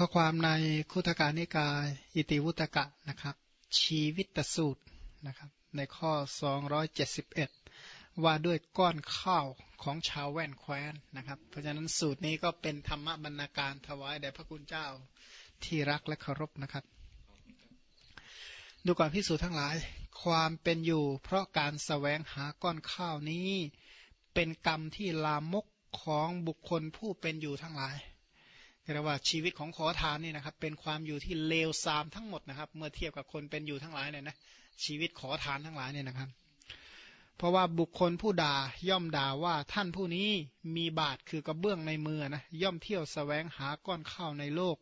ข้อความในคุถการนิกาย อิติวุตกะนะครับ ชีวิตสูตรนะครับในข้อ 271 ว่าด้วยก้อนข้าวของชาวแว่นแคว้นนะครับ เพราะฉะนั้นสูตรนี้ก็เป็นธรรมบรรณาการถวายแด่พระคุณเจ้าที่รักและเคารพนะครับ ดูก่อนพิสูจน์ทั้งหลาย ความเป็นอยู่ เพราะการสแสวงหาก้อนข้าวนี้ เป็นกรรมที่ลามกของบุคคลผู้เป็นอยู่ทั้งหลาย เรียกว่าชีวิตของขอทานนี่นะครับ เป็นความอยู่ที่เลวทรามทั้งหมดนะครับ เมื่อเทียบกับคนเป็นอยู่ทั้งหลายเนี่ยนะชีวิตขอทานทั้งหลายเนี่ยนะครับ เพราะว่าบุคคลผู้ด่าย่อมด่าว่าท่านผู้นี้มีบาทคือกระเบื้องในมือนะย่อมเที่ยวสแสวงหาก้อนข้าวในโลก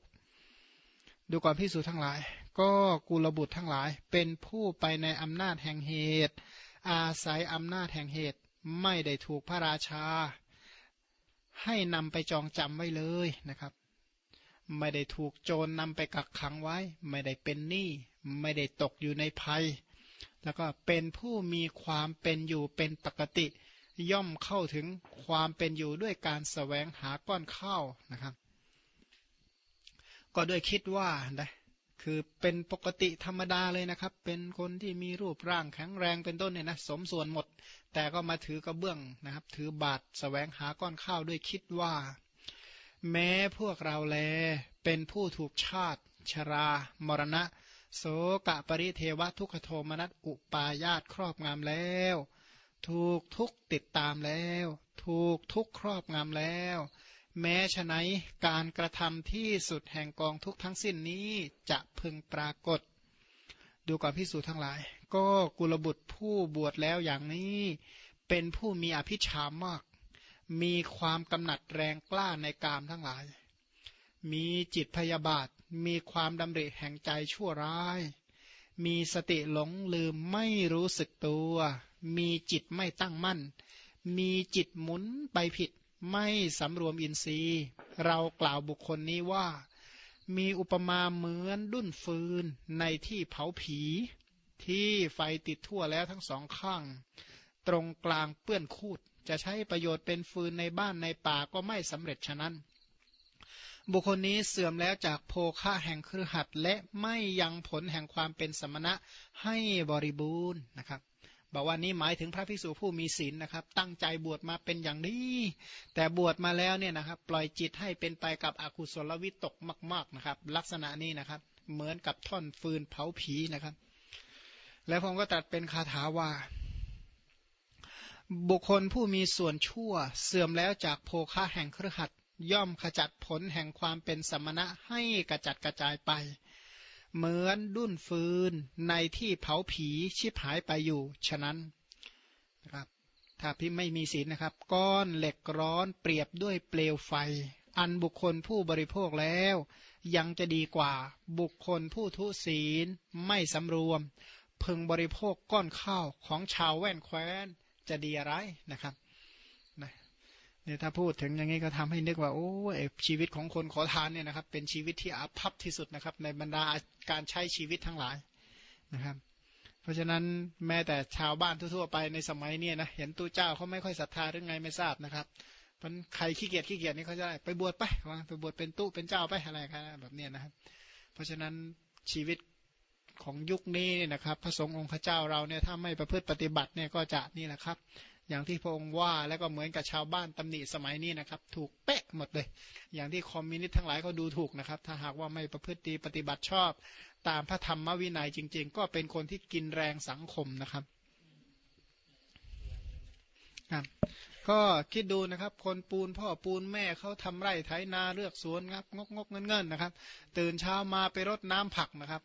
ดูก่อนพิสูจทั้งหลาย ก็กุลบุตรทั้งหลาย เป็นผู้ไปในอำนาจแห่งเหตุ อาศัยอำนาจแห่งเหตุไม่ได้ถูกพระราชา ให้นำไปจองจำไว้เลยนะครับ ไม่ได้ถูกโจรนำไปกักขังไว้ ไม่ได้เป็นหนี้ไม่ได้ตกอยู่ในภัย แล้วก็เป็นผู้มีความเป็นอยู่เป็นปกติ ย่อมเข้าถึงความเป็นอยู่ด้วยการสแสวงหาก้อนข้าวนะครับ ก็ด้วยคิดว่านะคือเป็นปกติธรรมดาเลยนะครับ เป็นคนที่มีรูปร่างแข็งแรงเป็นต้นเนี่ยนะสมส่วนหมด แต่ก็มาถือกระเบื้องนะครับ ถือบาทสแสวงหาก้อนข้าวด้วยคิดว่า แม้พวกเราแลเป็นผู้ถูกชาติ ชรา มรณะ โสกะปริเทวทุกขโทมนัสอุปายาตครอบงามแล้ว ถูกทุกติดตามแล้ว ถูกทุกครอบงามแล้ว แม้ฉะไหนการกระทำที่สุดแห่งกองทุกทั้งสิ้นนี้จะพึงปรากฏ ดูก่อนพิสูจน์ทั้งหลาย ก็กุลบุตรผู้บวชแล้วอย่างนี้ เป็นผู้มีอภิชามาก มีความกำหนัดแรงกล้าในกามทั้งหลาย มีจิตพยาบาท มีความดำริแห่งใจชั่วร้าย มีสติหลงลืมไม่รู้สึกตัว มีจิตไม่ตั้งมั่น มีจิตหมุนไปผิด ไม่สำรวมอินทรีย์ เรากล่าวบุคคลนี้ว่า มีอุปมาเหมือนดุ้นฟืนในที่เผาผี ที่ไฟติดทั่วแล้วทั้งสองข้าง ตรงกลางเปื้อนคูด จะใช้ประโยชน์เป็นฟืนในบ้านในป่าก็ไม่สำเร็จฉะนั้น บุคคลนี้เสื่อมแล้วจากโภคะแห่งครือหัดและไม่ยังผลแห่งความเป็นสมณะให้บริบูรณ์นะครับบอกว่านี้หมายถึงพระภิกษุผู้มีศีลนะครับ ตั้งใจบวชมาเป็นอย่างนี้ แต่บวชมาแล้วเนี่ยนะครับ ปล่อยจิตให้เป็นไปกับอกุศลวิตกมาก ๆนะครับ ลักษณะนี้นะครับ เหมือนกับท่อนฟืนเผาผีนะครับ แล้วผมก็ตรัสเป็นคาถาว่า บุคคลผู้มีส่วนชั่วเสื่อมแล้วจากโภคะแห่งเครือขัดย่อมขจัดผลแห่งความเป็นสมณะให้กระจัดกระจายไป เหมือนดุ้นฟืนในที่เผาผีชิบหายไปอยู่ ฉะนั้นนะครับถ้าพี่ไม่มีศีลนะครับ ก้อนเหล็กร้อนเปรียบด้วยเปลวไฟ อันบุคคลผู้บริโภคแล้ว ยังจะดีกว่าบุคคลผู้ทุศีลไม่สำรวม พึงบริโภคก้อนข้าวของชาวแว่นแคว้น จะดีอะไรนะครับนะเนี่ยถ้าพูดถึงอย่างนี้ก็ทำให้นึกว่าโอ้ชีวิตของคนขอทานเนี่ยนะครับ เป็นชีวิตที่อาภัพที่สุดนะครับ ในบรรดาการใช้ชีวิตทั้งหลายนะครับ เพราะฉะนั้นแม้แต่ชาวบ้านทั่วๆไปในสมัยนี้นะเห็นตู้เจ้าเขาไม่ค่อยศรัทธาหรือไงไม่ทราบนะครับมันใครขี้เกียจขี้เกียจนี่เขาจะไปบวชไปไปบวชเป็นตู้เป็นเจ้าไปอะไรครับแบบนี้นะครับ เพราะฉะนั้นชีวิต ของยุคนี้เนี่ยนะครับพระสงฆ์องค์พระเจ้าเราเนี่ยถ้าไม่ประพฤติปฏิบัติเนี่ยก็จะนี่แหละครับ อย่างที่พระองค์ว่าแล้วก็เหมือนกับชาวบ้านตำหนิสมัยนี้นะครับ ถูกเป๊ะหมดเลย อย่างที่คอมมิวนิสต์ทั้งหลายเขาดูถูกนะครับ ถ้าหากว่าไม่ประพฤติปฏิบัติชอบ ตามพระธรรมวินัยจริง ๆ ก็เป็นคนที่กินแรงสังคมนะครับครับก็คิดดูนะครับ คนปูนพ่อปูนแม่เขาทำไร่ไถนาเลือกสวนครับงกงกเงินเงินนะครับ ตื่นเช้ามาไปรดน้ำผักนะครับ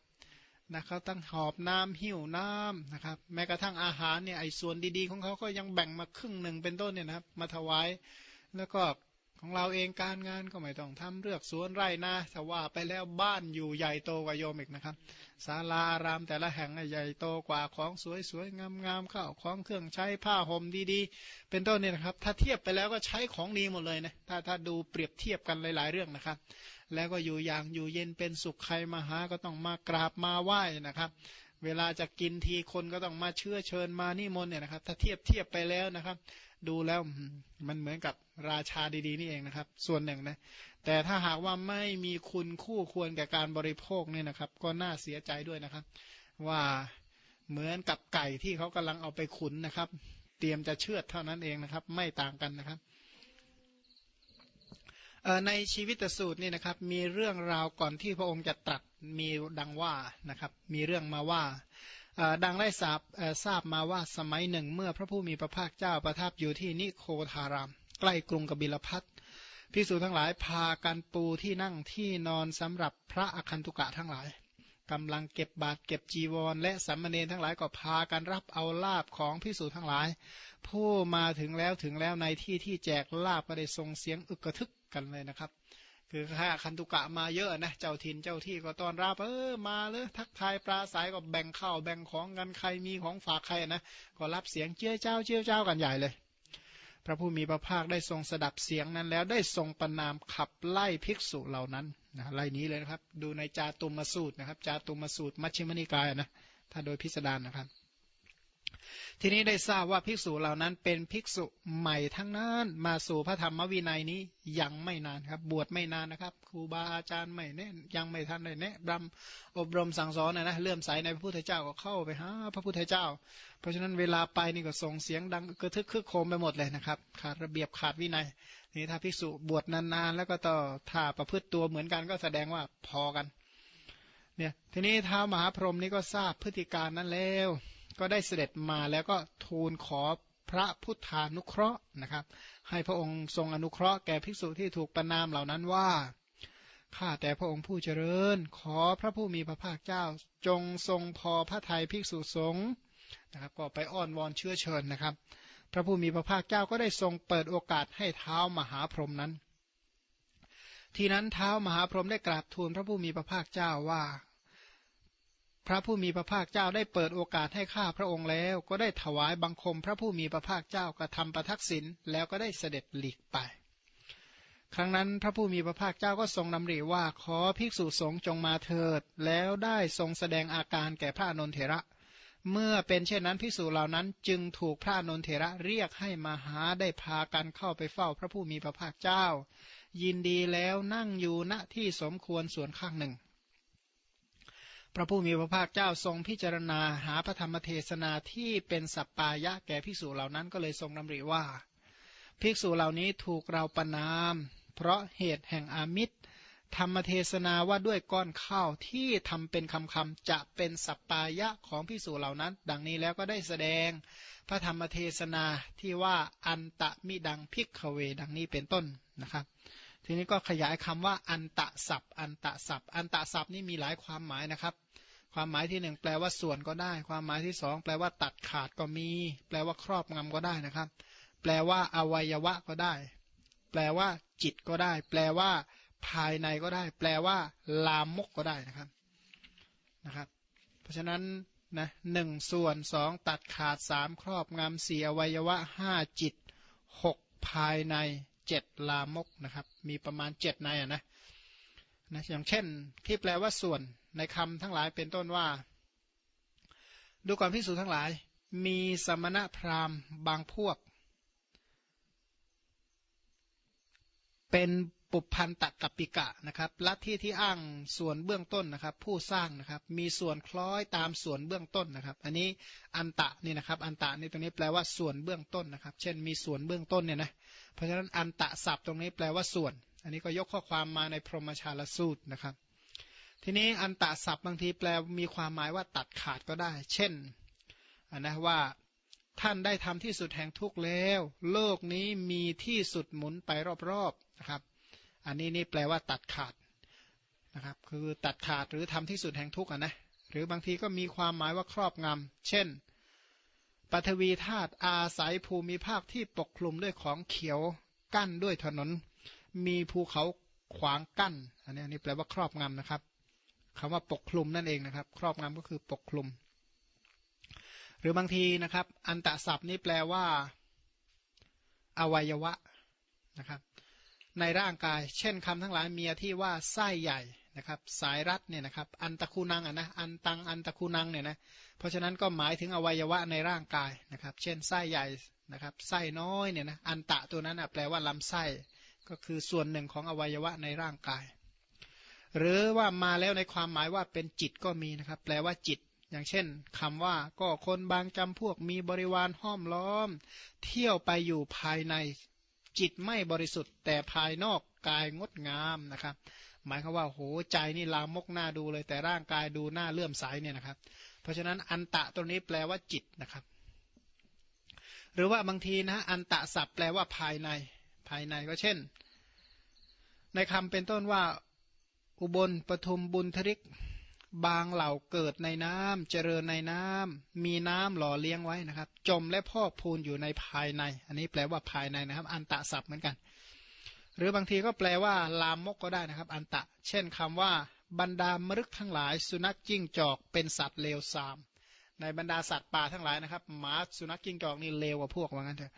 นะเขาตั้งหอบน้ำหิวน้ำนะครับ แม้กระทั่งอาหารเนี่ยไอ้ส่วนดีๆ ของเขาก็ยังแบ่งมาครึ่งหนึ่งเป็นต้นเนี่ยนะครับ มาถวายแล้วก็ของเราเองการงานก็ไม่ต้องทำเลือกสวนไร่นาแต่ว่าไปแล้วบ้านอยู่ใหญ่โตกว่าโยมอีกนะครับศาลารามแต่ละแห่งใหญ่โตกว่าของสวยๆงามๆข้าวของเครื่องใช้ผ้าห่มดีๆ เป็นต้นเนี่ยนะครับ ถ้าเทียบไปแล้วก็ใช้ของดีหมดเลยนะถ้าถ้าดูเปรียบเทียบกันหลาย ๆ เรื่องนะครับ แล้วก็อยู่อย่างอยู่เย็นเป็นสุขใครมาหาก็ต้องมากราบมาไหว้นะครับ เวลาจะกินทีคนก็ต้องมาเชื่อเชิญมานิมนต์เนี่ยนะครับ ถ้าเทียบเทียบไปแล้วนะครับ ดูแล้วมันเหมือนกับราชาดีๆนี่เองนะครับ ส่วนหนึ่งนะ แต่ถ้าหากว่าไม่มีคุณคู่ควรแก่การบริโภคเนี่ยนะครับ ก็น่าเสียใจด้วยนะครับ ว่าเหมือนกับไก่ที่เขากำลังเอาไปขุนนะครับ เตรียมจะเชือดเท่านั้นเองนะครับ ไม่ต่างกันนะครับ ในชีวิตสูตรนี่นะครับ มีเรื่องราวก่อนที่พระองค์จะตรัสมีดังว่านะครับ มีเรื่องมาว่าดังได้ทราบทราบมาว่าสมัยหนึ่งเมื่อพระผู้มีพระภาคเจ้าประทับอยู่ที่นิโคทาราม ใกล้กรุงกบิลพัทภิกษุทั้งหลายพากันปูที่นั่งที่นอนสำหรับพระอคันตุกะทั้งหลายกำลังเก็บบาตรเก็บจีวร และสัมมเนทั้งหลายก็พากันรับเอาลาบของภิกษุทั้งหลาย ผู้มาถึงแล้วถึงแล้วในที่ที่แจกลาบก็ได้ทรงเสียงอึกกระทึก กันเลยนะครับ คือถ้าคันตุกะมาเยอะนะเจ้าถิ่นเจ้าที่ก็ต้อนรับเออมาเลยทักทายปลาสายก็แบ่งข้าวแบ่งของกันใครมีของฝากใครนะก็รับเสียงเจ้าเจ้าเจ้าเจ้ากันใหญ่เลย พระผู้มีพระภาคได้ทรงสดับเสียงนั้นแล้วได้ทรงประนามขับไล่ภิกษุเหล่านั้นนะไล่นี้เลยนะครับ ดูในจาตุมสูตรนะครับ จาตุมสูตรมัชฌิมนิกายนะถ้าโดยพิสดารนะครับ ทีนี้ได้ทราบว่าภิกษุเหล่านั้นเป็นภิกษุใหม่ทั้งนั้นมาสู่พระธรรมวินัยนี้ยังไม่นานครับ บวชไม่นานนะครับครูบาอาจารย์ไม่แน่ยังไม่ทันได้แนะรำอบรมสั่งสอนนะนะเลื่อมใสในพระพุทธเจ้าก็เข้าไปหาพระพุทธเจ้า เพราะฉะนั้นเวลาไปนี่ก็ส่งเสียงดังกระทึกคึกโคมไปหมดเลยนะครับ ขาดระเบียบขาดวินัยนี่ถ้าภิกษุบวชนานๆแล้วก็ต่อถ้าประพฤติตัวเหมือนกันก็แสดงว่าพอกันเนี่ยทีนี้ท้ามหาพรหมนี่ก็ทราบพฤติการนั้นแล้ว ก็ได้เสด็จมาแล้วก็ทูลขอพระพุทธานุเคราะห์นะครับ ให้พระองค์ทรงอนุเคราะห์แก่ภิกษุที่ถูกประนามเหล่านั้นว่าข้าแต่พระองค์ผู้เจริญ ขอพระผู้มีพระภาคเจ้า จงทรงพอพระทัยภิกษุสงฆ์นะครับก็ไปอ้อนวอนเชื้อเชิญนะครับ พระผู้มีพระภาคเจ้าก็ได้ทรงเปิดโอกาสให้เท้ามหาพรหมนั้น ทีนั้นเท้ามหาพรหมได้กราบทูลพระผู้มีพระภาคเจ้าว่า พระผู้มีพระภาคเจ้าได้เปิดโอกาสให้ข้าพระองค์แล้ว ก็ได้ถวายบังคมพระผู้มีพระภาคเจ้ากระทำประทักษิณแล้วก็ได้เสด็จหลีกไป ครั้งนั้นพระผู้มีพระภาคเจ้าก็ทรงนำริว่าขอภิกษุสงฆ์จงมาเถิด แล้วได้ทรงแสดงอาการแก่พระนนเถระ เมื่อเป็นเช่นนั้นภิกษุเหล่านั้นจึงถูกพระนนเถระเรียกให้มาหาได้พากันเข้าไปเฝ้าพระผู้มีพระภาคเจ้า ยินดีแล้วนั่งอยู่ณที่สมควรส่วนข้างหนึ่ง พระผู้มีพระภาคเจ้าทรงพิจารณาหาพระธรรมเทศนาที่เป็นสัปปายะแก่ภิกษุเหล่านั้นก็เลยทรงดำริว่า ภิกษุเหล่านี้ถูกเราประนาม เพราะเหตุแห่งอามิตร ธรรมเทศนาว่าด้วยก้อนข้าวที่ทำเป็นคำคำจะเป็นสัปปายะของภิกษุเหล่านั้น ดังนี้แล้วก็ได้แสดง พระธรรมเทศนาที่ว่าอันตะมิดังพิกขเวดังนี้เป็นต้นนะครับ ทีนี้ก็ขยายคำว่าอันตะสับอันตะสับอันตะสับนี่มีหลายความหมายนะครับ ความหมายที่หนึ่งแปลว่าส่วนก็ได้ ความหมายที่สองแปลว่าตัดขาดก็มี แปลว่าครอบงำก็ได้นะครับ แปลว่าอวัยวะก็ได้ แปลว่าจิตก็ได้ แปลว่าภายในก็ได้ แปลว่า ลามกก็ได้นะครับนะครับ เพราะฉะนั้นนะหนึ่งส่วนสองตัดขาดสามครอบงำสี่อวัยวะห้าจิตหกภายใน เจ็ดลามกนะครับ มีประมาณเจ็ดในอะนะนะอย่างเช่น ที่แปลว่าส่วนในคำทั้งหลายเป็นต้นว่า ดูก่อนพิสูจทั้งหลาย มีสมณะพราหมณ์บางพวก เป็นปุพันตะกัปปิกะนะครับลัทธิที่อ้างส่วนเบื้องต้นนะครับ ผู้สร้างนะครับมีส่วนคล้อยตามส่วนเบื้องต้นนะครับ อันนี้อันตะนี่นะครับ อันตะนี่ตรงนี้แปลว่าส่วนเบื้องต้นนะครับ เช่นมีส่วนเบื้องต้นเนี่ยนะ เพราะฉะนั้นอันตะศัพท์ตรงนี้แปลว่าส่วน อันนี้ก็ยกข้อความมาในพรหมชาลสูตรนะครับ ทีนี้อันตะศัพท์บางทีแปลมีความหมายว่าตัดขาดก็ได้ เช่นนะว่าท่านได้ทำที่สุดแห่งทุกข์แล้ว โลกนี้มีที่สุดหมุนไปรอบๆนะครับ อันนี้นี่แปลว่าตัดขาดนะครับ คือตัดขาดหรือทำที่สุดแห่งทุกข์นะหรือบางทีก็มีความหมายว่าครอบงำเช่น ปฐวีธาตุอาศัยภูมิภาคที่ปกคลุมด้วยของเขียวกั้นด้วยถนน มีภูเขาขวางกั้น อันนี้อันนี้แปลว่าครอบงำนะครับคำว่าปกคลุมนั่นเองนะครับ ครอบงำก็คือปกคลุม หรือบางทีนะครับ อันตะศัพท์นี้แปลว่า อวัยวะนะครับ ในร่างกาย เช่นคำทั้งหลายเมียที่ว่าไส้ใหญ่ นะครับสายรัดเนี่ยนะครับอันตะคูนังอะนะอันตังอันตะคูนังเนี่ยนะเพราะฉะนั้นก็หมายถึงอวัยวะในร่างกายนะครับ เช่นไส้ใหญ่นะครับไส้น้อยเนี่ยนะอันตะตัวนั้นอะแปลว่าลำไส้ก็คือส่วนหนึ่งของอวัยวะในร่างกาย หรือว่ามาแล้วในความหมายว่าเป็นจิตก็มีนะครับ แปลว่าจิต อย่างเช่นคำว่าก็คนบางจำพวกมีบริวารห้อมล้อม เที่ยวไปอยู่ภายในจิตไม่บริสุทธิ์ แต่ภายนอกกายงดงามนะครับ หมายคือว่าโหใจนี่ลามกหน้าดูเลย แต่ร่างกายดูหน้าเลื่อมใสเนี่ยนะครับ เพราะฉะนั้นอันตะตรงนี้แปลว่าจิตนะครับ หรือว่าบางทีนะ อันตะศัพท์แปลว่าภายใน ภายในก็เช่น ในคำเป็นต้นว่าอุบลปทุมบุญทริก บางเหล่าเกิดในน้ำเจริญในน้ำมีน้ำหล่อเลี้ยงไว้นะครับ จมและพอกพูนอยู่ในภายใน อันนี้แปลว่าภายในนะครับ อันตะศัพท์เหมือนกัน รือบางทีก็แปลว่า ลามกก็ได้นะครับ อันตะ เช่นคำว่า บรรดามรึกทั้งหลาย สุนัขจิ้งจอกเป็นสัตว์เลวทราม ในบรรดาสัตว์ป่าทั้งหลายนะครับหมาสุนัขจิ้งจอกนี่เลวกว่าพวกว่างั้นเถอะ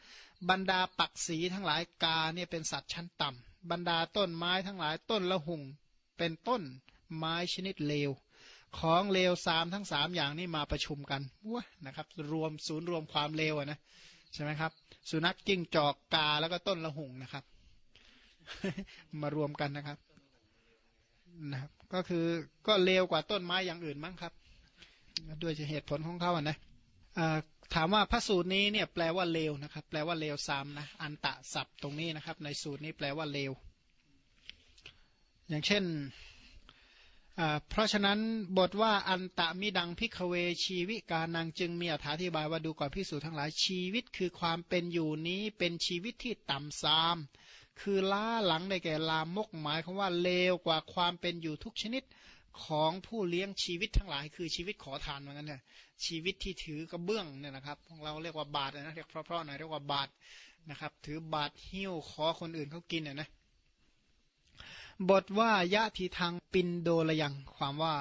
บรรดาปักสีทั้งหลายกาเนี่ยเป็นสัตว์ชั้นต่ำบรรดาต้นไม้ทั้งหลายต้นละหุงเป็นต้นไม้ชนิดเลว ของเลวสามทั้งสามอย่างนี้มาประชุมกันวะนะครับ รวมศูนย์รวมความเลวนะใช่ไหมครับ สุนัขจิ้งจอกกาแล้วก็ต้นละหุงนะครับ มารวมกันนะครับนะครับ ก็คือก็เลวกว่าต้นไม้อย่างอื่นมั้งครับ ด้วยเหตุผลของเขาอะนะถามว่าพระสูตรนี้เนี่ยแปลว่าเลวนะครับ แปลว่าเลวซ้ำนะอันตะศัพท์ตรงนี้นะครับ ในสูตรนี้แปลว่าเลว อย่างเช่น เพราะฉะนั้นบทว่าอันตะมิดังพิกเวชีวิกานังจึงมีอธิบายว่าดูก่อนพิสูจทั้งหลายชีวิตคือความเป็นอยู่นี้เป็นชีวิตที่ต่ำซาม คือล้าหลังได้แก่ลามกหมายคำว่าเลวกว่าความเป็นอยู่ทุกชนิดของผู้เลี้ยงชีวิตทั้งหลาย คือชีวิตขอทานเหมือนกันเถอะชีวิตที่ถือกระเบื้องเนี่ยนะครับของเราเรียกว่าบาทนะเรียกเพราะๆหน่อยเรียกว่าบาทนะครับ ถือบาทหิ้วขอคนอื่นเขากินเนี่ยนะบทว่ายะทีทางปินโดลยังความว่า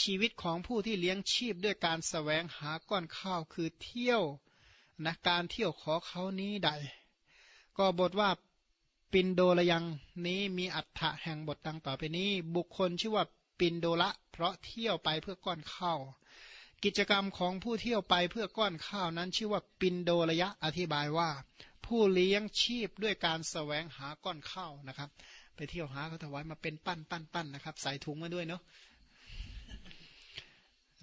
ชีวิตของผู้ที่เลี้ยงชีพด้วยการสแสวงหาก้อนข้าวคือเที่ยวนะการเที่ยวขอเขานี้ใด ก็บทว่า ปินโดลยังนี้มีอัฏฐะแห่งบทดังต่อไปนี้ บุคคลชื่อว่าปินโดละ เพราะเที่ยวไปเพื่อก้อนข้าวกิจกรรมของผู้เที่ยวไปเพื่อก้อนข้าวนั้น ชื่อว่าปินโดระยะอธิบายว่า ผู้เลี้ยงชีพด้วยการสแสวงหาก้อนข้าวนะครับ ไปเที่ยวหาเขาถวายมาเป็นปั้นปั้นปั้นนะครับ ใส่ถุงมาด้วยเนาะ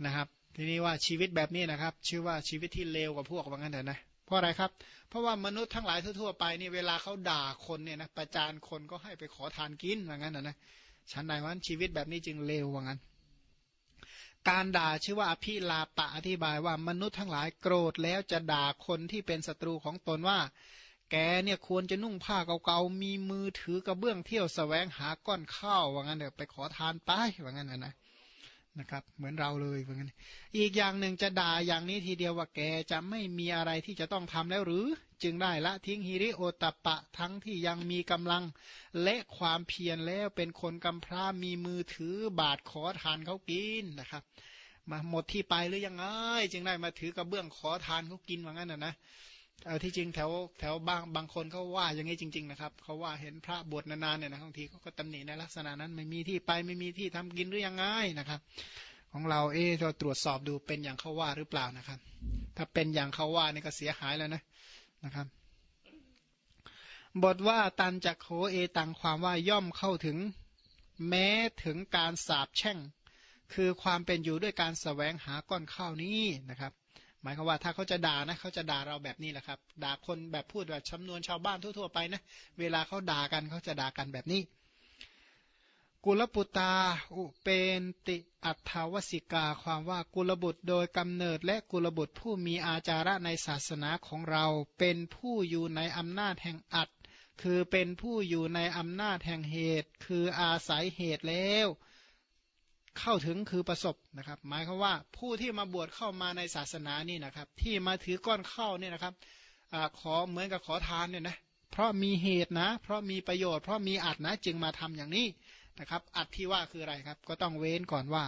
นะครับ ทีนี้ว่าชีวิตแบบนี้นะครับ ชื่อว่าชีวิตที่เลวกว่าพวกว่างั้นเถอะนะ เพราะอะไรครับ เพราะว่ามนุษย์ทั้งหลายทั่วๆไปนี่เวลาเขาด่าคนเนี่ยนะประจานคนก็ให้ไปขอทานกินว่างั้นนะฉันใดว่าชีวิตแบบนี้จึงเลวว่างั้น การด่าชื่อว่าอภิลาปะอธิบายว่ามนุษย์ทั้งหลายโกรธแล้วจะด่าคนที่เป็นศัตรูของตนว่า แกเนี่ยควรจะนุ่งผ้าเก่าๆมีมือถือกระเบื้องเที่ยวสแสวงหาก้อนข้าวว่างั้นเดี๋ยวไปขอทานไปว่างั้นนะนะ นะครับ เหมือนเราเลยว่างั้นอีกอย่างหนึ่งจะด่าอย่างนี้ทีเดียวว่าแกจะไม่มีอะไรที่จะต้องทำแล้วหรือ จึงได้ละทิ้งฮิริโอตปะทั้งที่ยังมีกำลังและความเพียรแล้วเป็นคนกำพร้ามีมือถือบาทขอทานเขากินนะครับ มาหมดที่ไปหรือยังไงจึงได้มาถือกระเบื้องขอทานเขากินว่างั้นนะนะ เอาที่จริงแถวแถวบางบางคนเขาว่าอย่างนี้จริง ๆ นะครับเขาว่าเห็นพระบวชนานๆเนี่ยนะบางทีเขาก็ตำหนิในลักษณะนั้นไม่มีที่ไปไม่มีที่ทำกินหรือยังไงนะครับ ของเราเออเราตรวจสอบดูเป็นอย่างเขาว่าหรือเปล่านะครับ ถ้าเป็นอย่างเขาว่านี่ก็เสียหายแล้วนะนะครับ บทว่าตันจักโขเอตังความว่าย่อมเข้าถึง แม้ถึงการสาบแช่ง คือความเป็นอยู่ด้วยการสแสวงหาก้อนข้าวนี้นะครับ หมายความว่าถ้าเขาจะด่านะเขาจะด่าเราแบบนี้แหละครับ ด่าคนแบบพูดแบบจำนวนชาวบ้านทั่วๆไปนะเวลาเขาด่ากันเขาจะด่ากันแบบนี้ กุลปุตา อุเปนติอัตาวสิกา ความว่ากุลบุตรโดยกำเนิดและกุลบุตรผู้มีอาจาระในศาสนาของเรา เป็นผู้อยู่ในอำนาจแห่งอัตคือเป็นผู้อยู่ในอำนาจแห่งเหตุ คืออาศัยเหตุแล้ว เข้าถึงคือประสบนะครับ หมายคือว่าผู้ที่มาบวชเข้ามาในศาสนานี่นะครับ ที่มาถือก้อนเข้าเนี่ยนะครับอขอเหมือนกับขอทานเนี่ยนะเพราะมีเหตุนะ เพราะมีประโยชน์เพราะมีอัดนะจึงมาทำอย่างนี้นะครับ อัดที่ว่าคืออะไรครับ ก็ต้องเว้นก่อนว่า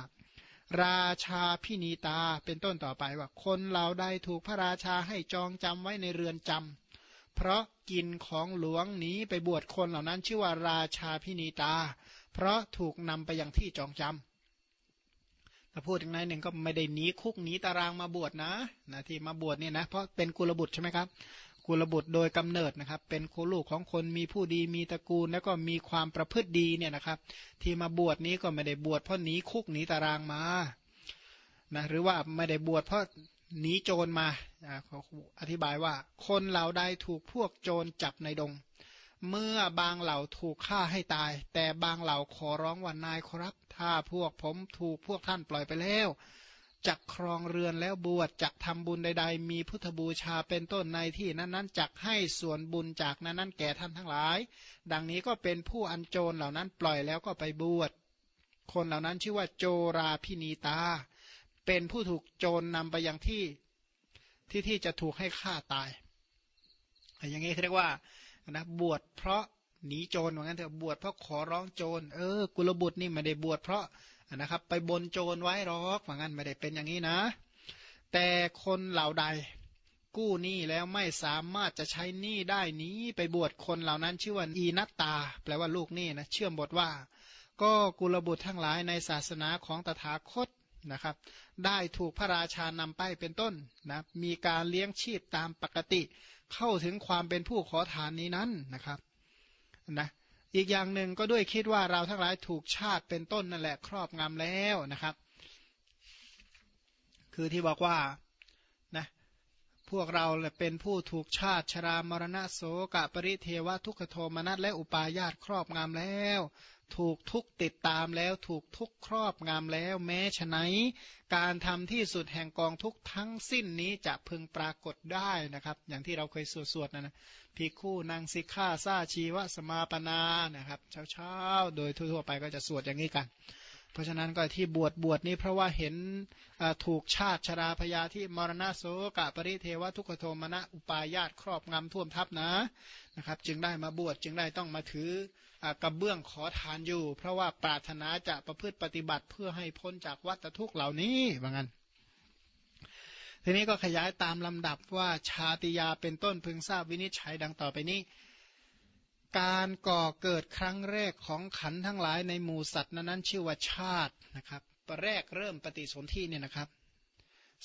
ราชาพินีตาเป็นต้นต่อไปว่า คนเราได้ถูกพระราชาให้จองจำไว้ในเรือนจำเพราะกินของหลวงหนีไปบวชคนเหล่านั้น ชื่อว่าราชาพินีตา เพราะถูกนำไปยังที่จองจำ ถ้าพูดถึงนายหนึ่งก็ไม่ได้หนีคุกหนีตารางมาบวชนะนะที่มาบวชเนี่ยนะเพราะเป็นกุลบุตรใช่ไหมครับกุลบุตรโดยกำเนิดนะครับ เป็นโคลูกของคนมีผู้ดีมีตระกูล แล้วก็มีความประพฤติดีเนี่ยนะครับ ที่มาบวชนี้ก็ไม่ได้บวชเพราะหนีคุกหนีตารางมานะหรือว่าไม่ได้บวชเพราะหนีโจรมาเขาอธิบายว่าคนเหล่าใดถูกพวกโจรจับในดง เมื่อบางเหล่าถูกฆ่าให้ตาย แต่บางเหล่าขอร้องว่านายครับ ถ้าพวกผมถูกพวกท่านปล่อยไปแล้วจักครองเรือนแล้วบวชจักทำบุญใด ๆ มีพุทธบูชาเป็นต้นในที่นั้นๆจักให้ส่วนบุญจากนั้นๆแก่ท่านทั้งหลาย ดังนี้ก็เป็นผู้อันโจรเหล่านั้นปล่อยแล้วก็ไปบวชคนเหล่านั้นชื่อว่าโจราพินีตา เป็นผู้ถูกโจรนำไปยังที่ที่ที่จะถูกให้ฆ่าตาย อย่างนี้เรียกว่า นะบวชเพราะหนีโจรเหมือนกันเถอะบวชเพราะขอร้องโจรเออกุลบุตรนี่ไม่ได้บวชเพราะนะครับ ไปบนโจรไว้หรอกว่างั้นไม่ได้เป็นอย่างนี้นะ แต่คนเหล่าใดกู้หนี้แล้วไม่สามารถจะใช้หนี้ได้นี้ไปบวชคนเหล่านั้นชื่อว่าอีนัตตา แปลว่าลูกหนี้นะเชื่อมบทว่า ก็กุลบุตรทั้งหลายในศาสนาของตถาคต นะครับ ได้ถูกพระราชานำไปเป็นต้นนะมีการเลี้ยงชีพตามปกติ เข้าถึงความเป็นผู้ขอทานนี้นั้นนะครับนะอีกอย่างหนึ่งก็ด้วยคิดว่าเราทั้งหลายถูกชาติเป็นต้นนั่นแหละครอบงำแล้วนะครับ คือที่บอกว่านะพวกเราเป็นผู้ถูกชาติชรามรณะโสกะปริเทวทุกขโทมนัสและอุปาญาตครอบงำแล้ว ถูกทุกติดตามแล้วถูกทุกครอบงำแล้วแม้ฉะไหน การทำที่สุดแห่งกองทุกทั้งสิ้นนี้จะพึงปรากฏได้นะครับ อย่างที่เราเคยสวดๆนะนะภิกขุนางสิกขาซาชีวสมาปนานะครับ เช้าๆ โดยทั่วๆไปก็จะสวดอย่างนี้กัน เพราะฉะนั้นก็ที่บวชบวชนี้เพราะว่าเห็นถูกชาติชราพยาที่มรณะโสกะปริเทวทุกขโทมนะอุปายาตครอบงำท่วมทับนะนะครับ จึงได้มาบวชจึงได้ต้องมาถือ กระเบื้องขอทานอยู่ เพราะว่าปรารถนาจะประพฤติปฏิบัติเพื่อให้พ้นจากวัฏทุกข์เหล่านี้ว่างั้นทีนี้ก็ขยายตามลำดับว่าชาติยาเป็นต้นพึงทราบวินิจฉัยดังต่อไปนี้ การก่อเกิดครั้งแรกของขันทั้งหลายในหมู่สัตว์นั้นชื่อว่าชาตินะครับแรกเริ่มปฏิสนธิเนี่ยนะครับ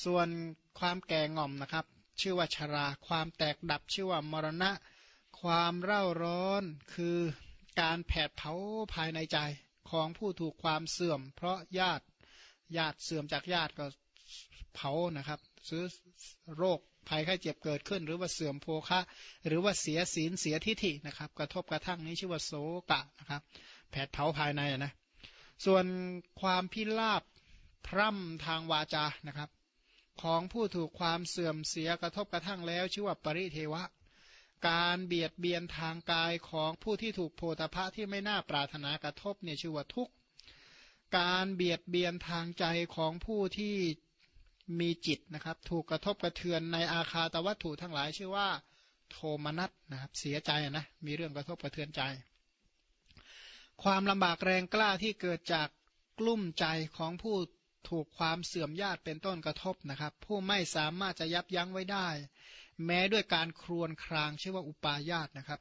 ส่วนความแก่ง่อมนะครับ ชื่อว่าชรา ความแตกดับชื่อว่ามรณะ ความเร่าร้อนคือ การแผดเผาภายในใจของผู้ถูกความเสื่อม เพราะญาติญาติเสื่อมจากญาติก็เผานะครับ ซื้อโรคภัยไข้เจ็บเกิดขึ้น หรือว่าเสื่อมโภคะ หรือว่าเสียศีลเสียทิฏฐินะครับ กระทบกระทั่งนี้ชื่อว่าโสกะนะครับ แผดเผาภายในนะส่วนความพิลาบพร่ำทางวาจานะครับ ของผู้ถูกความเสื่อมเสียกระทบกระทั่งแล้ว ชื่อว่าปริเทวะ การเบียดเบียนทางกายของผู้ที่ถูกโพธพะที่ไม่น่าปรารถนากระทบเนี่ยชื่อว่าทุกข์ การเบียดเบียนทางใจของผู้ที่มีจิตนะครับ ถูกกระทบกระเทือนในอาคาตวัตถุทั้งหลายชื่อว่า โทมนัสนะครับเสียใจนะมีเรื่องกระทบกระเทือนใจ ความลำบากแรงกล้าที่เกิดจากกลุ่มใจของผู้ถูกความเสื่อมญาติเป็นต้นกระทบนะครับ ผู้ไม่สามารถจะยับยั้งไว้ได้ แม้ด้วยการครวนครางชื่อว่าอุปาญาตนะครับ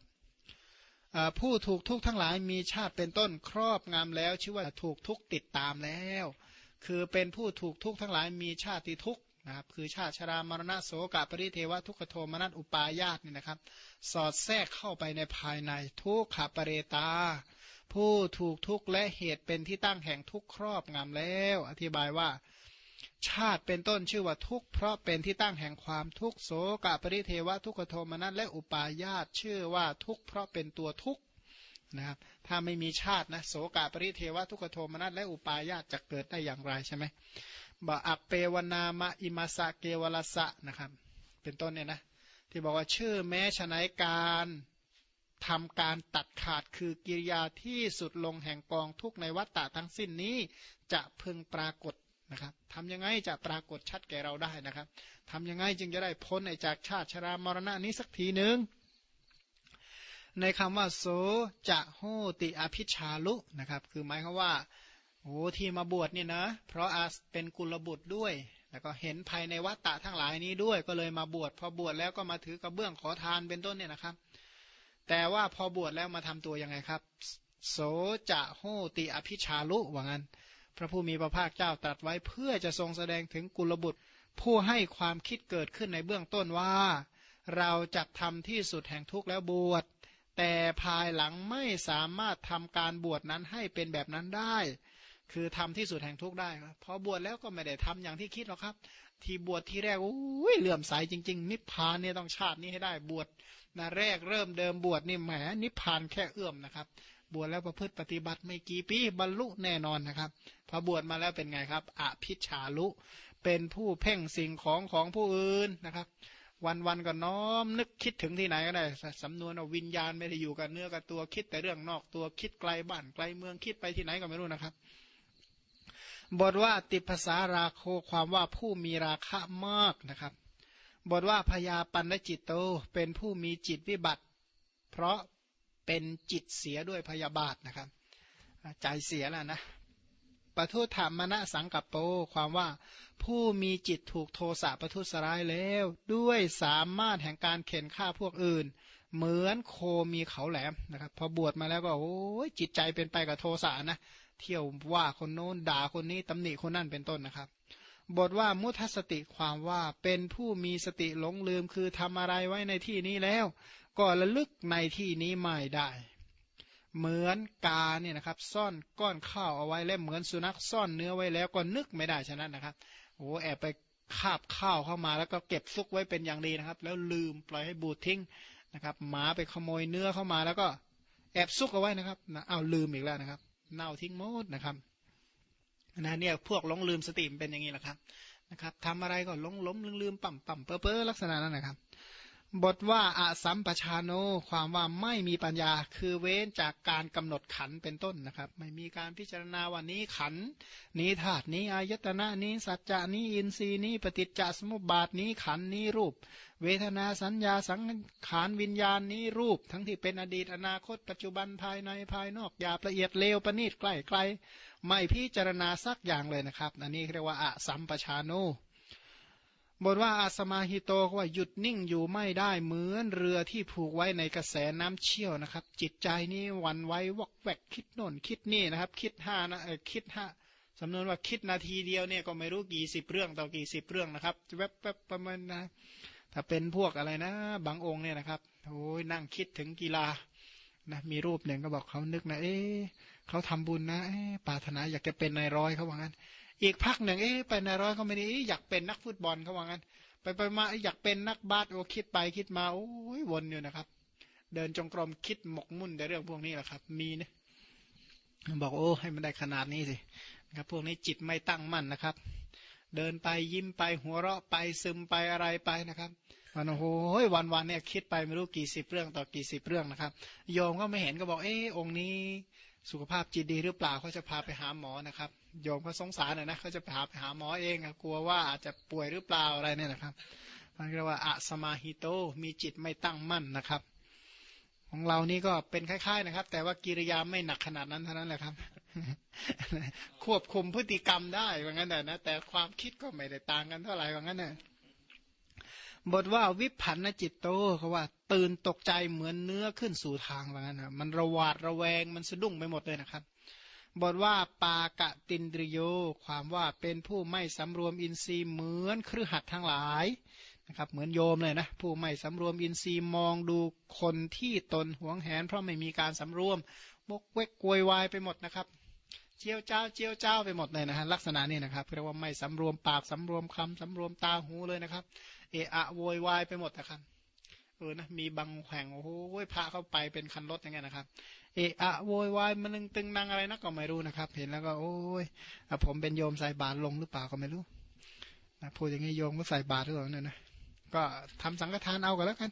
ผู้ถูกทุกข์ทั้งหลายมีชาติเป็นต้นครอบงามแล้ว ชื่อว่าถูกทุกข์ติดตามแล้ว คือเป็นผู้ถูกทุกข์ทั้งหลายมีชาติทุกข์นะครับคือชาติชรามรณะโสกปริเทวทุกขโทมนัสอุปายาตนี่นะครับ สอดแทรกเข้าไปในภายในทุกขปเรตา ผู้ถูกทุกข์และเหตุเป็นที่ตั้งแห่งทุกข์ครอบงำแล้ว อธิบายว่า ชาติเป็นต้นชื่อว่าทุกข์เพราะเป็นที่ตั้งแห่งความทุกข์โสกปริเทวทุกขโทมนัสและอุปายาตชื่อว่าทุกข์เพราะเป็นตัวทุกข์นะครับถ้าไม่มีชาตินะโสกาปริเทวทุกขโทมนัสและอุปาญาตจะเกิดได้อย่างไรใช่ไหมบออัปเปวนามะอิมาสะเกวลสะนะครับ เป็นต้นเนี่ยนะที่บอกว่าชื่อแม้ฉนัยการทำการตัดขาดคือกิริยาที่สุดลงแห่งกองทุกในวัฏฏะทั้งสิ้นนี้ จะพึงปรากฏ นะครับทำยังไงจะปรากฏชัดแก่เราได้นะครับทำยังไงจึงจะได้พ้นจากชาติชรามรณะนี้สักทีหนึ่งในคำว่าโสจะโหติอภิชาลุนะครับ คือหมายความว่าโอ้ที่มาบวชเนี่ยนะ เพราะอาเป็นกุลบุตรด้วย แล้วก็เห็นภายในวัฏฏะทั้งหลายนี้ด้วย ก็เลยมาบวชพอบวชแล้วก็มาถือกระเบื้องขอทานเป็นต้นเนี่ยนะครับ แต่ว่าพอบวชแล้วมาทำตัวยังไงครับ โสจะโหติอภิชาลุว่างั้น พระผู้มีพระภาคเจ้าตรัสไว้เพื่อจะทรงแสดงถึงกุลบุตร ผู้ให้ความคิดเกิดขึ้นในเบื้องต้นว่า เราจะทำที่สุดแห่งทุกข์แล้วบวชแต่ภายหลังไม่สามารถทำการบวชนั้นให้เป็นแบบนั้นได้ คือทำที่สุดแห่งทุกข์ได้ครับพอบวชแล้วก็ไม่ได้ทำอย่างที่คิดหรอกครับ ที่บวชที่แรกโอ้ยเหลื่อมใสจริง ๆ นิพพานเนี่ยต้องชาตินี้ให้ได้บวชนะแรกเริ่มเดิมบวชนี่แหมนิพพานแค่เอื้อมนะครับ บวชแล้วประพฤติปฏิบัติไม่กี่ปีบรรลุแน่นอนนะครับ พอบวชมาแล้วเป็นไงครับอภิชาลุ เป็นผู้เพ่งสิ่งของของผู้อื่นนะครับ วันวันก็น้อมนึกคิดถึงที่ไหนก็ได้สำนวนวิญญาณไม่ได้อยู่กับเนื้อกับตัวคิดแต่เรื่องนอกตัวคิดไกลบ้านไกลเมืองคิดไปที่ไหนก็ไม่รู้นะครับบทว่าติภาษาราโคความว่าผู้มีราคะมากนะครับบทว่าพยาปันจิตโตเป็นผู้มีจิตวิบัติ เพราะ เป็นจิตเสียด้วยพยาบาทนะครับ ใจเสียแล้วนะปทุธรรมณสังกัปโปความว่าผู้มีจิตถูกโทสะประทุษร้ายแล้ว ด้วยสามารถแห่งการเข็นฆ่าพวกอื่น เหมือนโคมีเขาแหลมนะครับ พอบวชมาแล้วก็โอ้ยจิตใจเป็นไปกับโทสะนะเที่ยวว่าคนโน้นด่าคนนี้ตำหนิคนนั่นเป็นต้นนะครับ บทว่ามุทสติความว่าเป็นผู้มีสติหลงลืมคือทำอะไรไว้ในที่นี้แล้ว ก็ระลึกในที่นี้ไม่ได้ เหมือนกาเนี่ยนะครับ ซ่อนก้อนข้าวเอาไว้และเหมือนสุนัขซ่อนเนื้อไว้แล้วก็นึกไม่ได้ฉะนั้นนะครับโอ้แอบไปคาบข้าวเข้ามาแล้วก็เก็บซุกไว้เป็นอย่างดีนะครับ แล้วลืมปล่อยให้บูดทิ้งนะครับหมาไปขโมยเนื้อเข้ามาแล้วก็แอบซุกเอาไว้นะครับนะเอาลืมอีกแล้วนะครับ เน่าทิ้งหมดนะครับนะเนี่ยพวกหลงลืมสติเป็นอย่างนี้แหละครับนะครับทำอะไรก็หลงล้มลืมลืมปั่มปั่มเป้อเป้อลักษณะนั้นนะครับ บทว่าอาสัมปชาโนความว่าไม่มีปัญญาคือเว้นจากการกำหนดขันเป็นต้นนะครับ ไม่มีการพิจารณาวันนี้ขันนี้ธาตุนี้อายตนะนี้สัจจะนี้อินทรีย์นี้ปฏิจจสมุปบาทนี้ขันนี้รูป เวทนาสัญญาสังขารวิญญาณนี้รูป ทั้งที่เป็นอดีตอนาคต ปัจจุบันภายในภายนอกหยาละเอียดเลวประณีตใกล้ไกลไม่พิจารณาสักอย่างเลยนะครับ อันนี้เรียกว่าอาสัมปชาโน บทว่าอาสมาฮิโตว่าหยุดนิ่งอยู่ไม่ได้เหมือนเรือที่ผูกไว้ในกระแสน้ำเชี่ยวนะครับ จิตใจนี้วันไว้วอกแวกคิดโน่นคิดนี่นะครับ คิดห้านะคิดห้าสำนวนว่าคิดนาทีเดียวเนี่ยก็ไม่รู้กี่สิบเรื่องต่อกี่สิบเรื่องนะครับแวบแวบประมาณนะ ถ้าเป็นพวกอะไรนะ บางองค์เนี่ยนะครับโอ้ยนั่งคิดถึงกีฬานะมีรูปหนึ่งก็บอกเขานึกนะ เอ๊เขาทำบุญนะปรารถนาอยากจะเป็นนายร้อยเขาว่างั้น อีกพักหนึ่งเอ๊ะไปนายร้อยเขาไม่ได้อยากเป็นนักฟุตบอลเขาว่างั้น ไปไปมาอยากเป็นนักบาสโอ้คิดไปคิดมาโอ้ยวนอยู่นะครับ เดินจงกรมคิดหมกมุ่นในเรื่องพวกนี้แหละครับ มีนี่ยบอกโอ้ให้มันได้ขนาดนี้สินะครับพวกนี้จิตไม่ตั้งมั่นนะครับ เดินไปยิ้มไปหัวเราะไปซึมไปอะไรไปนะครับวันโอ้โหวันวันเนี่ยคิดไปไม่รู้กี่สิบเรื่องต่อกี่สิบเรื่องนะครับ โยมก็ไม่เห็นก็บอกเออองค์นี้สุขภาพจิตดีหรือเปล่าเขาจะพาไปหาหมอนะครับ โยมก็สงสารนะนะเขาจะพาไปหาหมอเองกลัวว่าอาจจะป่วยหรือเปล่าอะไรเนี่ยนะครับมันเรียกว่าอะสมาฮิโตมีจิตไม่ตั้งมั่นนะครับ ของเรานี่ก็เป็นคล้ายๆนะครับ แต่ว่ากิริยาไม่หนักขนาดนั้นเท่านั้นแหละครับ ควบคุมพฤติกรรมได้ว่างั้นแต่นะ แต่ความคิดก็ไม่ได้ต่างกันเท่าไหร่ว่างั้นนะบทว่าวิพันนจิตโตเขาว่า ตื่นตกใจเหมือนเนื้อขึ้นสู่ทางว่างั้นนะมันระหวาดระแวงมันสะดุ้งไปหมดเลยนะครับ บทว่าปากะตินดริโย ความว่าเป็นผู้ไม่สำรวมอินทรีย์เหมือนครือหัดทั้งหลายนะครับเหมือนโยมเลยนะ ผู้ไม่สำรวมอินทรีย์มองดูคนที่ตนหวงแหน เพราะไม่มีการสำรวมบกเวกกวยวายไปหมดนะครับ เจียวเจ้าเจียวเจ้าไปหมดเลยนะฮะลักษณะนี้นะครับเรียกว่าไม่สำรวมปากสำรวมคำสำรวมตาหูเลยนะครับ เอะอะโวยวายไปหมดนะครับเออนะมีบางแห่งโอ้โหพระเข้าไปเป็นคันรถอย่างเงี้ยนะครับ เอะอะโวยวายมันนึงตึงนางอะไรนักก็ไม่รู้นะครับ เห็นแล้วก็โอ้ยผมเป็นโยมใส่บาตรลงหรือเปล่าก็ไม่รู้นะพูดอย่างนี้โยมก็ใส่บาตรหรือเปล่าเนี่ยนะก็ทำสังฆทานเอากันแล้วกัน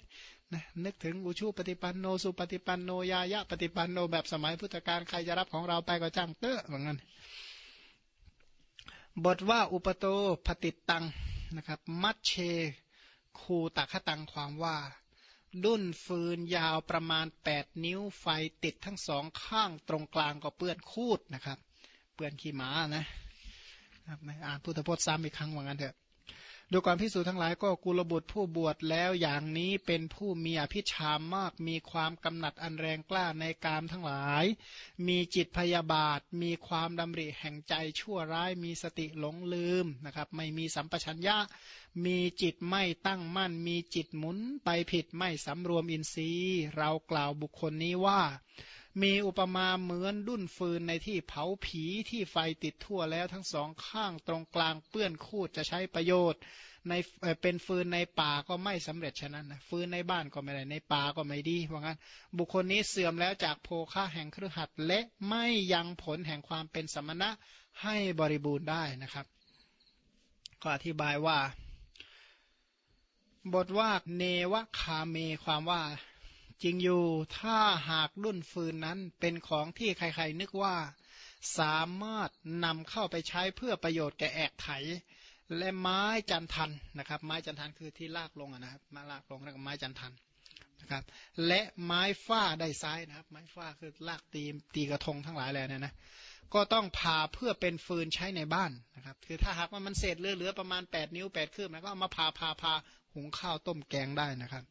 นะนึกถึงอุชูปฏิปันโนสุปฏิปันโนยายะปฏิปันโนแบบสมัยพุทธกาลใครจะรับของเราไปก็จ้างเตอะเหมือนกันบทว่าอุปโตปฏิตังนะครับ มัชเชคูตักขตังความว่า ดุนฟืนยาวประมาณ 8 นิ้วไฟติดทั้งสองข้างตรงกลางก็เปื้อนคูดนะครับ เปื้อนขี้หมานะอ่านพุทธพจน์ซ้ำอีกครั้งว่างั้นเถอะ ดูก่อนพิสูจทั้งหลายก็กุลบุตรผู้บวชแล้วอย่างนี้เป็นผู้มีอภิชามาก มีความกำหนัดอันแรงกล้าในกามทั้งหลาย มีจิตพยาบาท มีความดำริแห่งใจชั่วร้าย มีสติหลงลืมนะครับ ไม่มีสัมปชัญญะ มีจิตไม่ตั้งมั่น มีจิตหมุนไปผิดไม่สำรวมอินทรีย์ เรากล่าวบุคคลนี้ว่า มีอุปมาเหมือนดุ้นฟืนในที่เผาผีที่ไฟติดทั่วแล้วทั้งสองข้างตรงกลางเปื้อนคูดจะใช้ประโยชน์ ในเป็นฟืนในป่าก็ไม่สำเร็จฉะนั้นนะฟืนในบ้านก็ไม่ได้ในป่าก็ไม่ดีเพราะงั้น บุคคลนี้เสื่อมแล้วจากโภค่าแห่งเครือขัดและไม่ยังผลแห่งความเป็นสมณะให้บริบูรณ์ได้นะครับ ก็อธิบายว่า บทว่าเนวคาเมความว่า จริงอยู่ถ้าหากรุ่นฟืนนั้นเป็นของที่ใครๆนึกว่า สามารถนำเข้าไปใช้เพื่อประโยชน์แก่แอกไถ และไม้จันทันนะครับ ไม้จันทันคือที่ลากลงนะครับมาลากลงแล้วก็ไม้จันทันนะครับและไม้ฝ้าได้ซ้ายนะครับ ไม้ฝ้าคือลากตีตีกระทงทั้งหลายแหล่เนี่ยนะก็ต้องพาเพื่อเป็นฟืนใช้ในบ้านนะครับ คือถ้าหากว่ามันเศษเหลือๆประมาณ 8 นิ้ว8คืบแล้วก็เอามาพาพาพาหุงข้าวต้มแกงได้นะครับ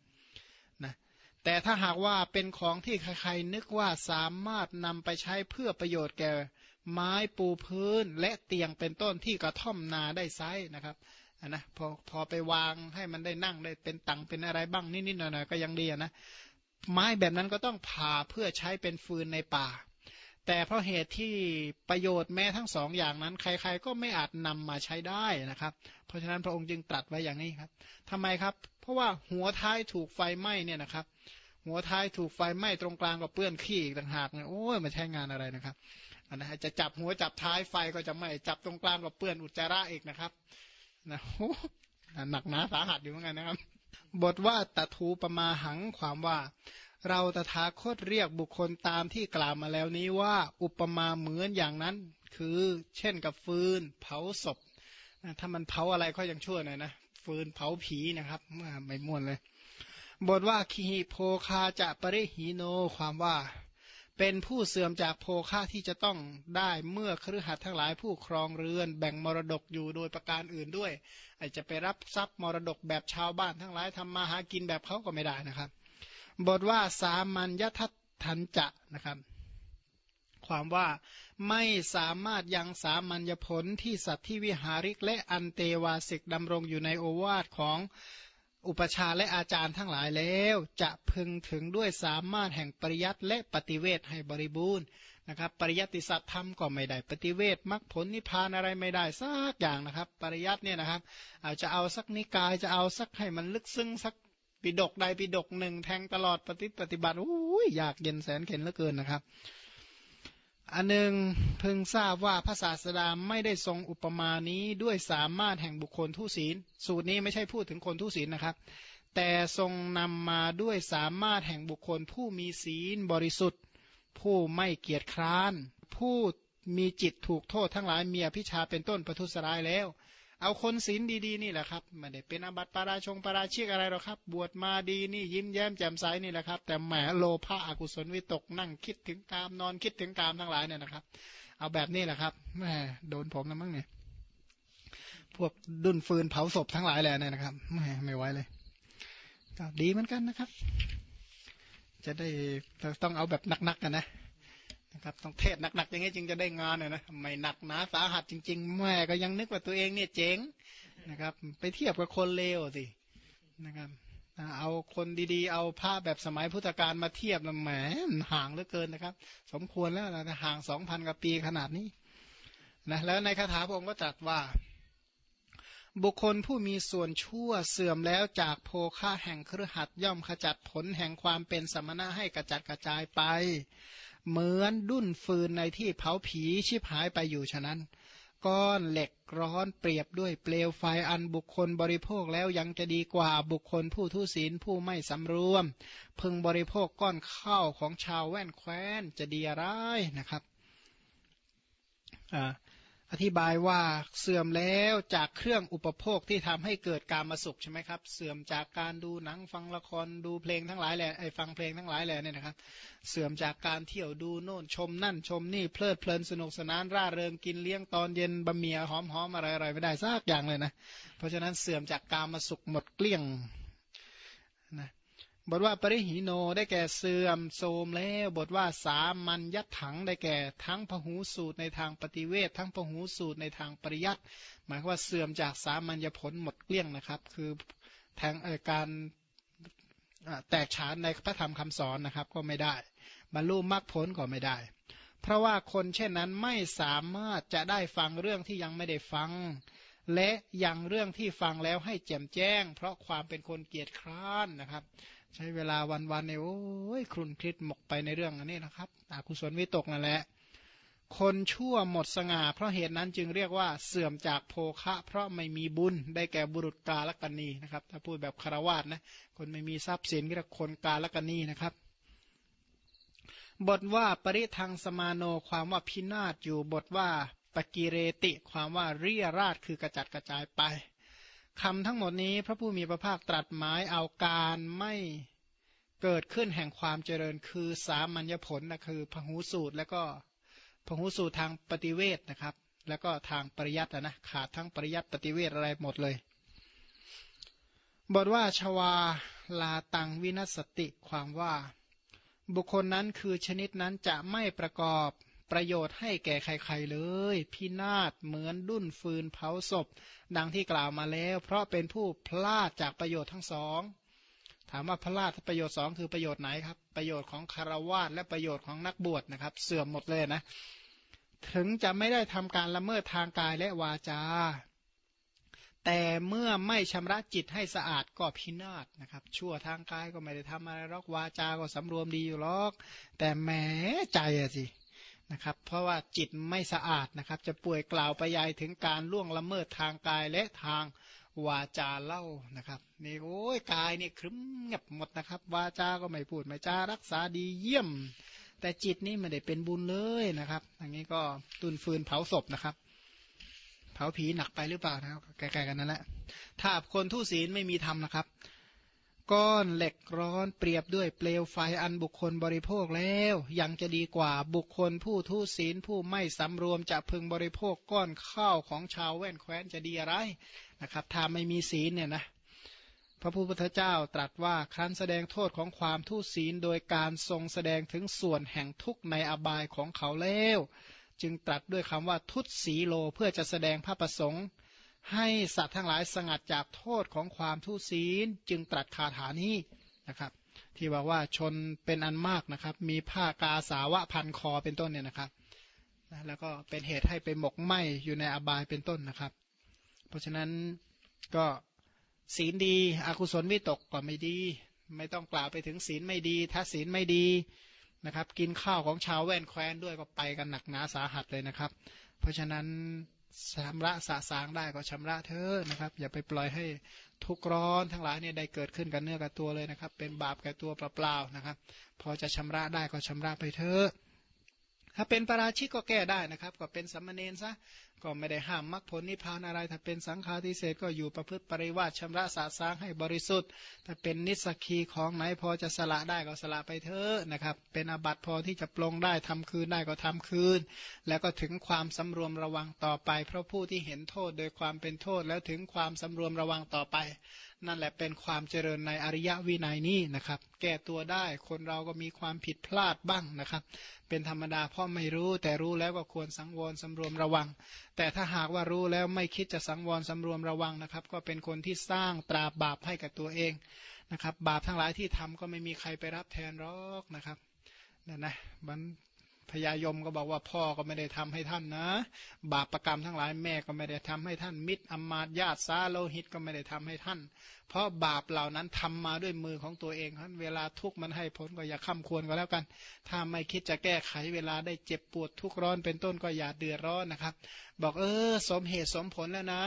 แต่ถ้าหากว่าเป็นของที่ใครๆนึกว่าสามารถนำไปใช้เพื่อประโยชน์แก่ ไม้ปูพื้นและเตียงเป็นต้นที่กระท่อมนาได้ไซนะครับนะพอพอไปวางให้มันได้นั่งได้เป็นตังเป็นอะไรบ้างนิดๆหน่อยๆก็ยังดีนะไม้แบบนั้นก็ต้องผ่าเพื่อใช้เป็นฟืนในป่า แต่เพราะเหตุที่ประโยชน์แม้ทั้งสองอย่างนั้น ใคร ๆ ก็ไม่อาจนำมาใช้ได้นะครับ เพราะฉะนั้นพระองค์จึงตรัสไว้อย่างนี้ครับทำไมครับ เพราะว่าหัวท้ายถูกไฟไหม้เนี่ยนะครับ หัวท้ายถูกไฟไหม้ตรงกลางก็เปื้อนขี้อีกต่างหากเนี่ยโอ้ยมันใช้งานอะไรนะครับอันนะจะจับหัวจับท้ายไฟก็จะไหม่จับตรงกลางก็เปื้อนอุจจาระอีกนะครับนะโอ้หนักหนาสาหัสอยู่เหมือนกันนะครับ บทว่าตถูปมาหังความว่า เราตถาคตเรียกบุคคลตามที่กล่าวมาแล้วนี้ว่า อุปมาเหมือนอย่างนั้น คือเช่นกับฟืน เผาศพถ้ามันเผาอะไรก็ยังชั่วหน่อยนะ ฟืนเผาผีนะครับไม่ม่วนเลย บทว่าคีโพคาจะปริหีโนความว่า เป็นผู้เสื่อมจากโภคาที่จะต้องได้เมื่อครือขัดทั้งหลายผู้ครองเรือน แบ่งมรดกอยู่โดยประการอื่นด้วยอาจจะไปรับทรัพย์มรดกแบบชาวบ้านทั้งหลายทำมาหากินแบบเขาก็ไม่ได้นะครับ บทว่าสามัญยทัตทันจะนะครับ ความว่าไม่สามารถยังสามัญญผลที่สัตว์ที่วิหาริกและอันเตวาสิกดำรงอยู่ในโอวาทของอุปชาและอาจารย์ทั้งหลายแล้ว จะพึงถึงด้วยสามารถแห่งปริยัติและปฏิเวทให้บริบูรณ์นะครับ ปริยัติสัตธรรมก็ไม่ได้ ปฏิเวทมรรคผลนิพพานอะไรไม่ได้สักอย่างนะครับ ปริยัติเนี่ยนะครับอาจจะเอาสักนิกายจะเอาสักให้มันลึกซึ้งสักปิดกใดปิดกหนึ่งแทงตลอดปฏิปฏิบัติอุ้ยอยากเย็นแสนเข็นเหลือเกินนะครับ อันหนึ่งพึงทราบว่าพระศาสดาไม่ได้ทรงอุปมานี้ด้วยสามารถแห่งบุคคลทุศีล สูตรนี้ไม่ใช่พูดถึงคนทุศีลนะครับ แต่ทรงนำมาด้วยสามารถแห่งบุคคลผู้มีศีลบริสุทธิ์ ผู้ไม่เกียจคร้าน ผู้มีจิตถูกโทษทั้งหลายเมียพิชาเป็นต้นประทุษร้ายแล้ว เอาคนศีลดีๆนี่แหละครับไม่ได้เป็นอบัติปาราชงปาราชิกอะไรหรอกครับ บวชมาดีนี่ยิ้มแย้มแจ่มใสนี่แหละครับ แต่แหมโลภะอกุศลวิตกนั่งคิดถึงกามนอนคิดถึงกามทั้งหลายเนี่ยนะครับ เอาแบบนี้แหละครับแหมโดนผมนะมั้งเนี่ยพวกดุนฟืนเผาศพทั้งหลายแหละเนี่ยนะครับแหมไม่ไหวเลยก็ดีเหมือนกันนะครับ จะได้ต้องเอาแบบหนักๆกันนะ นะครับต้องเทศหนักๆอย่างนี้จึงจะได้งานนะนะไม่หนักหนาสาหัสจริง ๆ แม่ก็ยังนึกว่าตัวเองเนี่ยเจ๋งนะครับ ไปเทียบกับคนเลวสินะครับเอาคนดีๆ เอาภาพแบบสมัยพุทธกาลมาเทียบแล้วแหมห่างเหลือเกินนะครับ สมควรแล้วนะห่างสองพันกว่าปีขนาดนี้นะแล้วในคาถาพระองค์ก็ตรัสว่า บุคคลผู้มีส่วนชั่วเสื่อมแล้วจากโภค่าแห่งเครือขัดย่อมขจัดผลแห่งความเป็นสมณะให้กระจัดกระจายไป เหมือนดุ้นฟืนในที่เผาผีชิบหายไปอยู่ฉะนั้น ก้อนเหล็กร้อนเปรียบด้วยเปลวไฟอันบุคคลบริโภคแล้วยังจะดีกว่าบุคคลผู้ทุศีลผู้ไม่สำรวม พึงบริโภคก้อนข้าวของชาวแว่นแคว้นจะดีอะไรนะครับอ อธิบายว่าเสื่อมแล้วจากเครื่องอุปโภคที่ทำให้เกิดการมาสุขใช่ไหมครับ เสื่อมจากการดูหนังฟังละครดูเพลงทั้งหลายแหละไอ้ฟังเพลงทั้งหลายแหละเนี่ยนะครับ เสื่อมจากการเที่ยวดูโน่นชมนั่นชมนี่เพลิดเพลินสนุกสนานร่าเริงกินเลี้ยงตอนเย็นบะเมียหอมหอมอะไรอะไรไม่ได้ซากอย่างเลยนะ เพราะฉะนั้นเสื่อมจากการมาสุขหมดเกลี้ยงนะ บทว่าปริหิโนได้แก่เสื่อมโทมแล้ว บทว่าสามัญยัตถังได้แก่ทั้งพหูสูตรในทางปฏิเวททั้งพหูสูตรในทางปริยัติหมายว่าเสื่อมจากสามัญญผลหมดเกลี้ยงนะครับ คือทางการแตกฉานในพระธรรมคำสอนนะครับก็ไม่ได้บรรลุมรรคผลก็ไม่ได้ เพราะว่าคนเช่นนั้นไม่สามารถจะได้ฟังเรื่องที่ยังไม่ได้ฟัง และยังเรื่องที่ฟังแล้วให้แจ่มแจ้ง เพราะความเป็นคนเกียจคร้านนะครับ ใช้เวลาวันๆเนี่ยโอ้ยครุนคิดหมกไปในเรื่องอันนี้นะครับอกุศลวิตกนั่นแหละ คนชั่วหมดสง่า เพราะเหตุนั้นจึงเรียกว่าเสื่อมจากโภคะ เพราะไม่มีบุญได้แก่บุรุษกาลกันนีนะครับ ถ้าพูดแบบคารวาสนะคนไม่มีทรัพย์สินก็เรียกคนกาลกันนีนะครับบทว่าปริทังสมาโนความว่าพินาศอยู่บทว่าปกิเรติ ความว่าเรียราชคือกระจัดกระจายไป คำทั้งหมดนี้พระผู้มีพระภาคตรัสหมายเอาการไม่เกิดขึ้นแห่งความเจริญคือสามัญญผลนะคือพหูสูตรแล้วก็พหูสูตรทางปฏิเวทนะครับ แล้วก็ทางปริยัตินะขาดทั้งปริยัติปฏิเวทอะไรหมดเลยบทว่าชวาลาตังวินัสติความว่า บุคคลนั้นคือชนิดนั้นจะไม่ประกอบ ประโยชน์ให้แก่ใคร ๆเลย พินาศเหมือนดุ้นฟืนเผาศพ ดังที่กล่าวมาแล้ว เพราะเป็นผู้พลาดจากประโยชน์ทั้งสอง ถามว่าพลาดประโยชน์สองคือประโยชน์ไหนครับ ประโยชน์ของคารวาสและประโยชน์ของนักบวชนะครับ เสื่อมหมดเลยนะ ถึงจะไม่ได้ทำการละเมิดทางกายและวาจา แต่เมื่อไม่ชำระจิตให้สะอาดก็พินาศนะครับ ชั่วทางกายก็ไม่ได้ทำอะไรหรอกวาจาก็สำรวมดีอยู่หรอก แต่แหมใจอะสิ นะครับ เพราะว่าจิตไม่สะอาดนะครับ จะป่วยกล่าวไปยายถึงการล่วงละเมิดทางกายและทางวาจาเล่านะครับนี่โอ้ยกายนี่ครึ้มเงียบหมดนะครับ วาจาก็ไม่พูดไม่จารักษาดีเยี่ยม แต่จิตนี่ไม่ได้เป็นบุญเลยนะครับอย่างนี้ก็ตุนฟืนเผาศพนะครับ เผาผีหนักไปหรือเปล่านะครับใกล้ๆกันนั่นแหละถ้าคนทุศีลไม่มีธรรมนะครับ ก้อนเหล็กร้อนเปรียบด้วยเปลวไฟอันบุคคลบริโภคแล้ว ยังจะดีกว่าบุคคลผู้ทุศีลผู้ไม่สำรวมจะพึงบริโภคก้อนข้าวของชาวแว่นแคว้นจะดีอะไรนะครับถ้าไม่มีศีลเนี่ยนะพระพุทธเจ้าตรัสว่าครั้นแสดงโทษของความทุศีลโดยการทรงแสดงถึงส่วนแห่งทุกข์ในอบายของเขาแล้ว จึงตรัสด้วยคำว่าทุตสีโลเพื่อจะแสดงพระประสงค์ ให้สัตว์ทั้งหลายสงัดจากโทษของความทุศีลจึงตรัสคาถานี้นะครับ ที่บอกว่าชนเป็นอันมากนะครับ มีผ้ากาสาวะพันคอเป็นต้นเนี่ยนะครับแล้วก็เป็นเหตุให้ไปหมกไหมอยู่ในอบายเป็นต้นนะครับ เพราะฉะนั้นก็ศีลดีอกุศลวิตกก็ไม่ดี ไม่ต้องกล่าวไปถึงศีลไม่ดี ถ้าศีลไม่ดีนะครับ กินข้าวของชาวแว่นแคว้นด้วยก็ไปกันหนักหนาสาหัสเลยนะครับ เพราะฉะนั้น ชำระสะสางได้ก็ชำระเถอะนะครับ อย่าไปปล่อยให้ทุกร้อนทั้งหลายเนี่ยได้เกิดขึ้นกับเนื้อกับตัวเลยนะครับ เป็นบาปแก่ตัวเปล่าๆนะครับ พอจะชำระได้ก็ชำระไปเถอะถ้าเป็นปราชิกก็แก้ได้นะครับ ก็เป็นสัมมาเนนซะ ก็ไม่ได้ห้ามมรรคผลนิพพานอะไร ถ้าเป็นสังฆาทิเศษก็อยู่ประพฤติปริวาสชำระสาสางให้บริสุทธิ์ ถ้าเป็นนิสกีของไหนพอจะสละได้ก็สละไปเถอะนะครับ เป็นอาบัติพอที่จะปลงได้ทำคืนได้ก็ทำคืน แล้วก็ถึงความสำรวมระวังต่อไป เพราะผู้ที่เห็นโทษโดยความเป็นโทษแล้วถึงความสำรวมระวังต่อไป นั่นแหละเป็นความเจริญในอริยวินัยนี้นะครับ แก้ตัวได้คนเราก็มีความผิดพลาดบ้างนะครับ เป็นธรรมดาเพราะไม่รู้ แต่รู้แล้วก็ควรสังวรสำรวมระวัง แต่ถ้าหากว่ารู้แล้วไม่คิดจะสังวรสำรวมระวังนะครับ ก็เป็นคนที่สร้างตราบาปให้กับตัวเองนะครับ บาปทั้งหลายที่ทำก็ไม่มีใครไปรับแทนหรอกนะครับนั่นนะมัน พญายมก็บอกว่าพ่อก็ไม่ได้ทำให้ท่านนะ บาปประกรรมทั้งหลายแม่ก็ไม่ได้ทำให้ท่าน มิตรอมาตญาติซาโลหิตก็ไม่ได้ทำให้ท่าน เพราะบาปเหล่านั้นทำมาด้วยมือของตัวเองท่านเวลาทุกข์มันให้ผลก็อย่าข้าควรก็แล้วกัน ถ้าไม่คิดจะแก้ไขเวลาได้เจ็บปวดทุกข์ร้อนเป็นต้นก็อย่าเดือดร้อนนะครับ บอกเออ สมเหตุสมผลแล้วนะ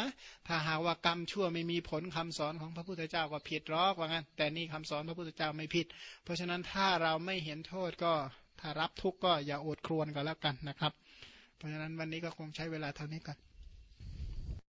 ถ้าหากว่ากรรมชั่วไม่มีผลคำสอนของพระพุทธเจ้าก็ผิดหรอกว่างั้นแต่นี่คำสอนพระพุทธเจ้าไม่ผิด เพราะฉะนั้นถ้าเราไม่เห็นโทษก็ ถ้ารับทุกข์ก็อย่าอดครวนก็แล้วกันนะครับ เพราะฉะนั้นวันนี้ก็คงใช้เวลาเท่านี้ก่อน